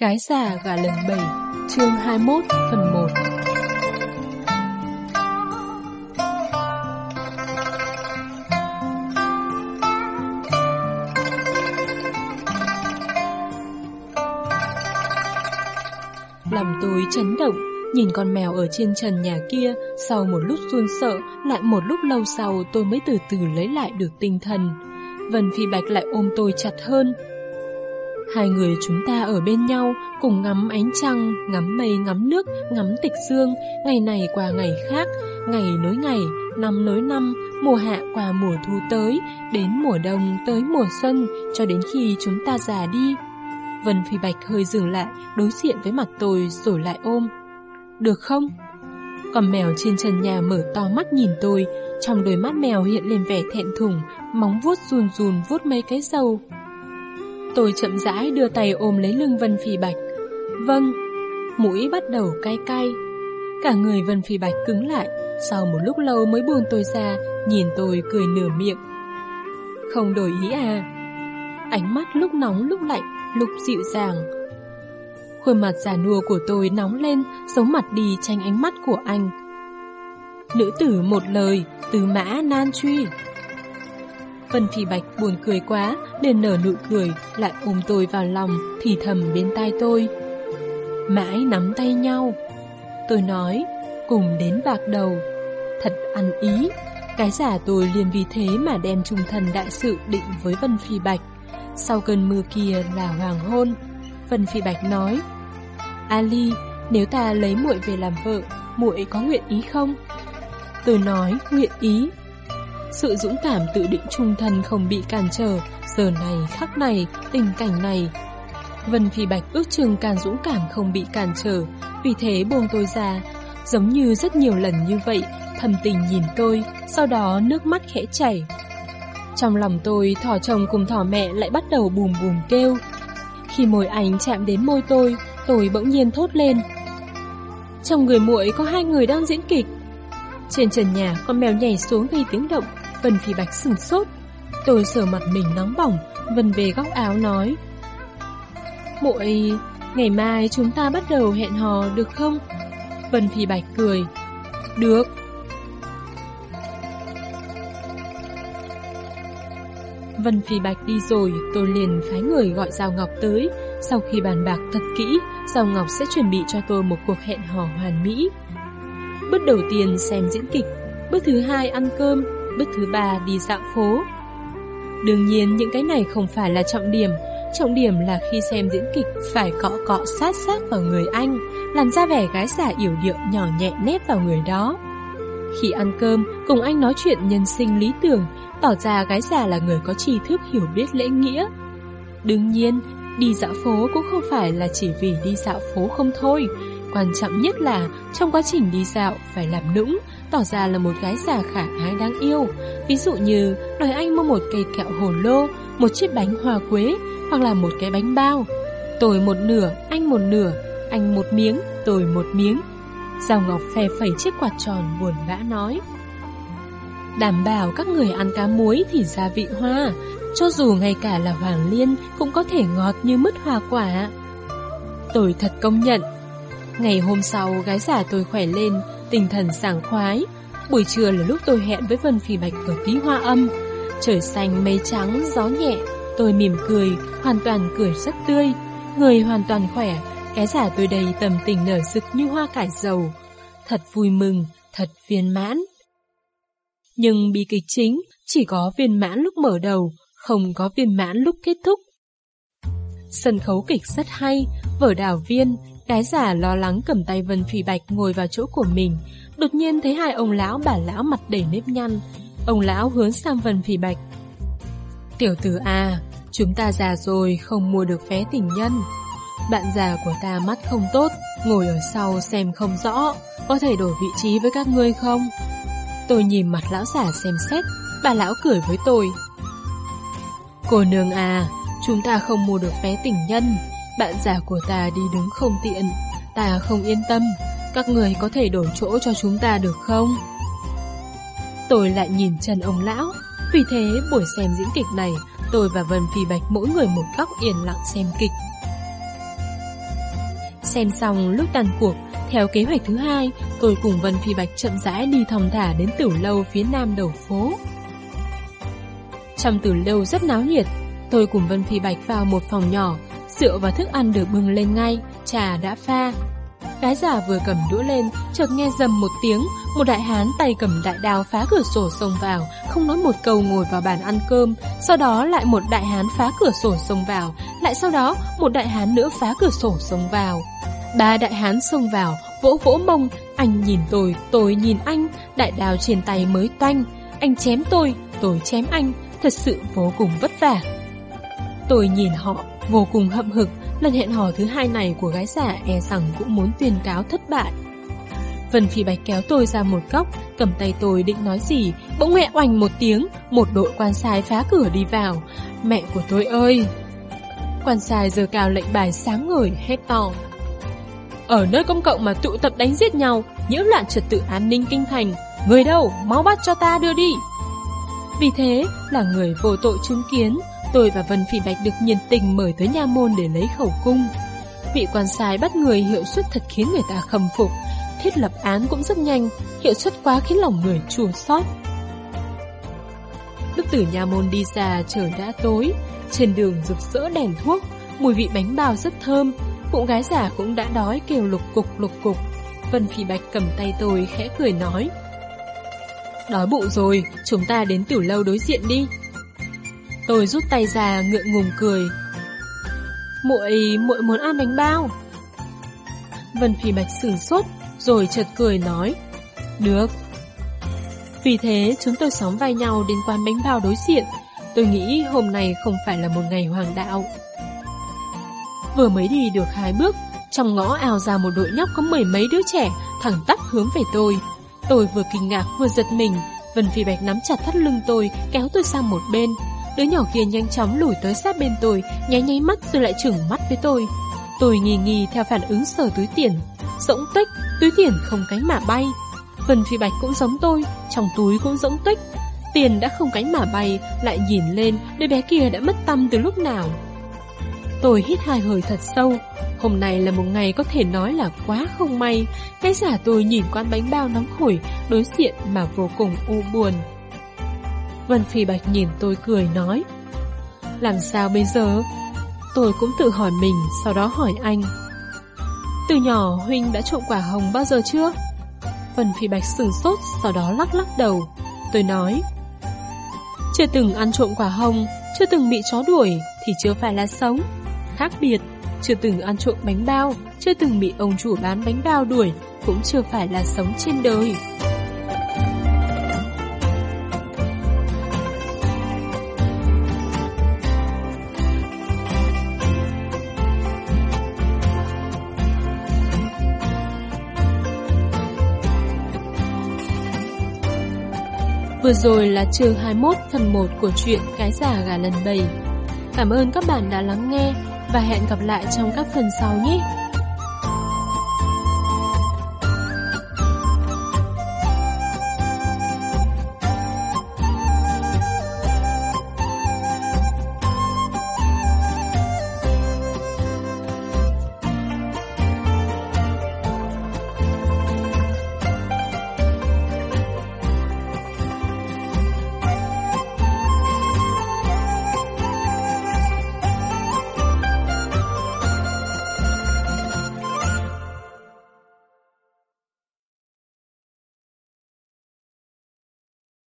Gái già gà lần 7 Chương 21 phần 1 Lòng tôi chấn động, Nhìn con mèo ở trên trần nhà kia, Sau một lúc run sợ, Lại một lúc lâu sau tôi mới từ từ lấy lại được tinh thần. Vân Phi Bạch lại ôm tôi chặt hơn Hai người chúng ta ở bên nhau, cùng ngắm ánh trăng, ngắm mây ngắm nước, ngắm tịch dương, ngày này qua ngày khác, ngày nối ngày, năm nối năm, mùa hạ qua mùa thu tới, đến mùa đông tới mùa xuân, cho đến khi chúng ta già đi. Vân Phi Bạch hơi dừng lại, đối diện với mặt tôi rồi lại ôm. Được không? Còn mèo trên trần nhà mở to mắt nhìn tôi, trong đôi mắt mèo hiện lên vẻ thẹn thùng, móng vuốt run run vuốt mấy cái sâu. Tôi chậm rãi đưa tay ôm lấy lưng Vân Phi Bạch. Vâng, mũi bắt đầu cay cay. Cả người Vân Phi Bạch cứng lại, sau một lúc lâu mới buông tôi ra, nhìn tôi cười nửa miệng. Không đổi ý à? Ánh mắt lúc nóng lúc lạnh, lúc dịu dàng. Khuôn mặt già nua của tôi nóng lên, giống mặt đi tranh ánh mắt của anh. Nữ tử một lời, từ mã nan truy. Vân Phi Bạch buồn cười quá, liền nở nụ cười, lại ôm tôi vào lòng, thì thầm bên tai tôi. Mãi nắm tay nhau. Tôi nói, cùng đến bạc đầu. Thật ăn ý. Cái giả tôi liền vì thế mà đem trung thần đại sự định với Vân Phi Bạch. Sau cơn mưa kia là hoàng hôn. Vân Phi Bạch nói, Ali, nếu ta lấy muội về làm vợ, muội có nguyện ý không? Tôi nói, nguyện ý. Sự dũng cảm tự định trung thân không bị cản trở, giờ này khắc này, tình cảnh này. Vân Phi Bạch ước chừng càng dũng cảm không bị cản trở, vì thế buông tôi ra, giống như rất nhiều lần như vậy, thầm tình nhìn tôi, sau đó nước mắt khẽ chảy. Trong lòng tôi, thỏ chồng cùng thỏ mẹ lại bắt đầu bùm bùm kêu. Khi môi anh chạm đến môi tôi, tôi bỗng nhiên thốt lên. Trong người muội có hai người đang diễn kịch. Trên trần nhà, con mèo nhảy xuống gây tiếng động, Vân Phi Bạch sừng sốt. Tôi sờ mặt mình nóng bỏng, Vân về góc áo nói. Muội, ngày mai chúng ta bắt đầu hẹn hò được không? Vân Phi Bạch cười. Được. Vân Phi Bạch đi rồi, tôi liền phái người gọi Giao Ngọc tới. Sau khi bàn bạc thật kỹ, Giao Ngọc sẽ chuẩn bị cho tôi một cuộc hẹn hò hoàn mỹ. Bước đầu tiên xem diễn kịch, bước thứ hai ăn cơm, bước thứ ba đi dạo phố. Đương nhiên những cái này không phải là trọng điểm, trọng điểm là khi xem diễn kịch phải cọ cọ sát sát vào người anh, làm ra vẻ gái giả yểu điệu nhỏ nhẹ nếp vào người đó. Khi ăn cơm, cùng anh nói chuyện nhân sinh lý tưởng, tỏ ra gái già là người có tri thức hiểu biết lễ nghĩa. Đương nhiên, đi dạo phố cũng không phải là chỉ vì đi dạo phố không thôi. Quan trọng nhất là trong quá trình đi dạo phải làm nũng, tỏ ra là một gái già khả ái đáng yêu. Ví dụ như đòi anh mua một cây kẹo hồ lô, một chiếc bánh hoa quế hoặc là một cái bánh bao. Tôi một nửa, anh một nửa, anh một miếng, tôi một miếng. Giao Ngọc phe phẩy chiếc quạt tròn buồn bã nói. Đảm bảo các người ăn cá muối thì gia vị hoa, cho dù ngay cả là hoàng liên cũng có thể ngọt như mứt hoa quả. Tôi thật công nhận. Ngày hôm sau, gái giả tôi khỏe lên, tinh thần sảng khoái. Buổi trưa là lúc tôi hẹn với Vân Phi Bạch ở tí hoa âm. Trời xanh mây trắng, gió nhẹ. Tôi mỉm cười, hoàn toàn cười rất tươi. Người hoàn toàn khỏe, cái giả tôi đầy tầm tình nở rực như hoa cải dầu. Thật vui mừng, thật viên mãn. Nhưng bi kịch chính chỉ có viên mãn lúc mở đầu, không có viên mãn lúc kết thúc. Sân khấu kịch rất hay, vở đào viên, cái giả lo lắng cầm tay Vân Phi Bạch ngồi vào chỗ của mình, đột nhiên thấy hai ông lão bà lão mặt đầy nếp nhăn. Ông lão hướng sang Vân Phi Bạch. Tiểu tử à, chúng ta già rồi không mua được vé tình nhân. Bạn già của ta mắt không tốt, ngồi ở sau xem không rõ, có thể đổi vị trí với các ngươi không? Tôi nhìn mặt lão giả xem xét, bà lão cười với tôi. Cô nương à, chúng ta không mua được vé tình nhân, bạn già của ta đi đứng không tiện, ta không yên tâm, các người có thể đổi chỗ cho chúng ta được không? Tôi lại nhìn chân ông lão, vì thế buổi xem diễn kịch này, tôi và Vân Phi Bạch mỗi người một góc yên lặng xem kịch. Xem xong lúc tàn cuộc, theo kế hoạch thứ hai, tôi cùng Vân Phi Bạch chậm rãi đi thong thả đến tử lâu phía nam đầu phố. Trong tử lâu rất náo nhiệt, tôi cùng Vân Phi Bạch vào một phòng nhỏ, rượu và thức ăn được bưng lên ngay, trà đã pha. Gái giả vừa cầm đũa lên, chợt nghe dầm một tiếng, một đại hán tay cầm đại đao phá cửa sổ xông vào, không nói một câu ngồi vào bàn ăn cơm, sau đó lại một đại hán phá cửa sổ xông vào, lại sau đó một đại hán nữa phá cửa sổ xông vào. Ba đại hán xông vào, vỗ vỗ mông, anh nhìn tôi, tôi nhìn anh, đại đao trên tay mới toanh. Anh chém tôi, tôi chém anh, thật sự vô cùng vất vả. Tôi nhìn họ, vô cùng hậm hực, lần hẹn hò thứ hai này của gái giả e rằng cũng muốn tuyên cáo thất bại. Vân Phi Bạch kéo tôi ra một góc, cầm tay tôi định nói gì, bỗng mẹ oành một tiếng, một đội quan sai phá cửa đi vào. Mẹ của tôi ơi! Quan sai giờ cao lệnh bài sáng ngời hét to. Ở nơi công cộng mà tụ tập đánh giết nhau, nhiễu loạn trật tự an ninh kinh thành, người đâu, máu bắt cho ta đưa đi. Vì thế là người vô tội chứng kiến, tôi và Vân Phi Bạch được nhiệt tình mời tới nha môn để lấy khẩu cung. Vị quan sai bắt người hiệu suất thật khiến người ta khâm phục, thiết lập án cũng rất nhanh, hiệu suất quá khiến lòng người chua xót. Lúc từ nha môn đi ra trời đã tối, trên đường rực rỡ đèn thuốc, mùi vị bánh bao rất thơm, bụng gái giả cũng đã đói kêu lục cục lục cục. Vân Phi Bạch cầm tay tôi khẽ cười nói. Đói bụng rồi, chúng ta đến tiểu lâu đối diện đi. Tôi rút tay ra ngượng ngùng cười. Muội, muội muốn ăn bánh bao. Vân Phi Bạch sửng sốt, rồi chợt cười nói. Được. Vì thế chúng tôi sóng vai nhau đến quán bánh bao đối diện. Tôi nghĩ hôm nay không phải là một ngày hoàng đạo. Vừa mới đi được hai bước, trong ngõ ào ra một đội nhóc có mười mấy đứa trẻ, thẳng tắp hướng về tôi. Tôi vừa kinh ngạc vừa giật mình, Vân Phi Bạch nắm chặt thắt lưng tôi, kéo tôi sang một bên. Đứa nhỏ kia nhanh chóng lùi tới sát bên tôi, nháy nháy mắt rồi lại chừng mắt với tôi. Tôi nghi nghi theo phản ứng sờ túi tiền. Rỗng tích, túi tiền không cánh mà bay. Vân Phi Bạch cũng giống tôi, trong túi cũng rỗng tích. Tiền đã không cánh mà bay, lại nhìn lên, đứa bé kia đã mất tâm từ lúc nào. Tôi hít hai hơi thật sâu. Hôm nay là một ngày có thể nói là quá không may. Cái giả tôi nhìn quán bánh bao nóng hổi, đối diện mà vô cùng u buồn. Vân Phi Bạch nhìn tôi cười nói. Làm sao bây giờ? Tôi cũng tự hỏi mình, sau đó hỏi anh. Từ nhỏ Huynh đã trộm quả hồng bao giờ chưa? Vân Phi Bạch sừng sốt, sau đó lắc lắc đầu. Tôi nói. Chưa từng ăn trộm quả hồng, chưa từng bị chó đuổi thì chưa phải là sống. Khác biệt, chưa từng ăn trộm bánh bao, chưa từng bị ông chủ bán bánh bao đuổi, cũng chưa phải là sống trên đời. Vừa rồi là chương 21 phần 1 của truyện Cái giả gà lần 7. Cảm ơn các bạn đã lắng nghe và hẹn gặp lại trong các phần sau nhé.